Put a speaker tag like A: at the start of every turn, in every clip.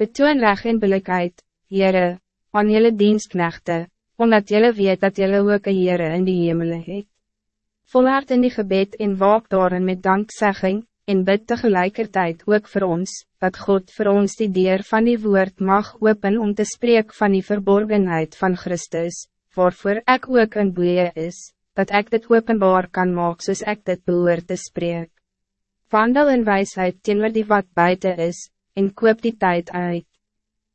A: Betoon reg en billikheid, Heere, aan jylle dienstknechte, omdat jylle weet dat jylle ook een Heere in die hemel het. Volhard in die gebed en waak daarin met dankzegging, en bid tegelijkertijd ook voor ons, dat God voor ons die deur van die woord mag open om te spreken van die verborgenheid van Christus, waarvoor ik ook een boeie is, dat ik dit openbaar kan maken soos ik dit behoor te spreken. Wandel in wijsheid teenoor die wat buiten is, en koop die tijd uit.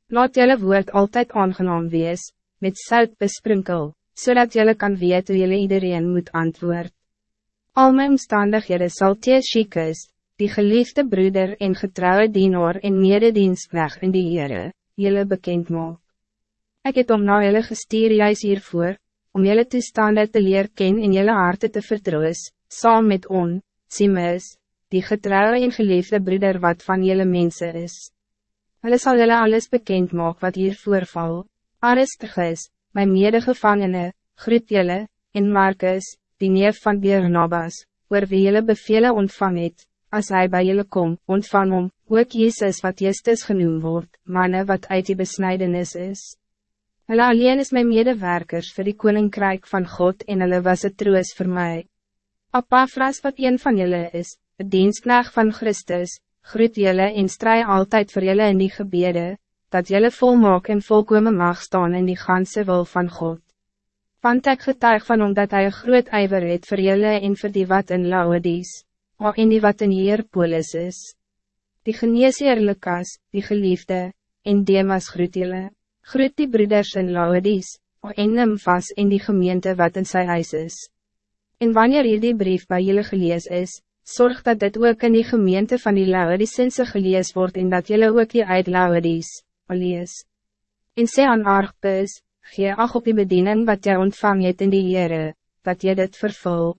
A: Laat jelle woord altijd aangenaam wees, met zout besprinkel, zodat jelle kan weten hoe jelle iedereen moet antwoord. Al mijn omstandighede sal Theeschikes, die geliefde broeder en getrouwe dienaar en mededienstknecht in die Heere, jelle bekend maak. Ik het om nou jelle gestuur juist hiervoor, om jelle toestanden te leer ken en jelle harte te vertroos, saam met on, Simus, die getrouwe en geliefde broeder wat van jelle mensen is. Hulle sal jelle alles bekend maak wat hier voorval. Aristarchus, mijn medegevangene, groet jelle, en Marcus, die neef van Bernabas, oor wie jelle bevele ontvang het, as hy by jelle kom, ontvang om, ook Jezus wat Justus genoemd wordt, manne wat uit die besnijdenis is. Hulle alleen is mijn medewerkers voor die koninkrijk van God en hulle was het troos voor mij. Apafras wat een van jullie is, het dienstknecht van Christus, groet jullie en strij altijd voor jullie in die gebede, dat jullie volmaak en volkomen mag staan in die ganse wil van God. Want ik getuig van omdat hij een groot ijver het voor jullie en voor die wat in Laodies, of in die wat in Hierpolis is. Die geneesheer Lucas, die geliefde, en Demas groet jullie. Groet die broeders in Laodies, en neem vast in die gemeente wat in sy huis is. En wanneer hierdie brief bij jullie gelees is, zorg dat dit ook in die gemeente van die Laodiceense gelees wordt en dat jullie ook die uit Laodies lees. En sê aan Argpus, gee ag op die bediening wat jy ontvang het in die Heere, dat jy dit vervul.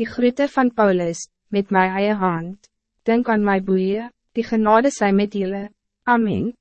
A: Die groete van Paulus, met my eie hand, denk aan my boeie, die genade sy met jullie. Amen.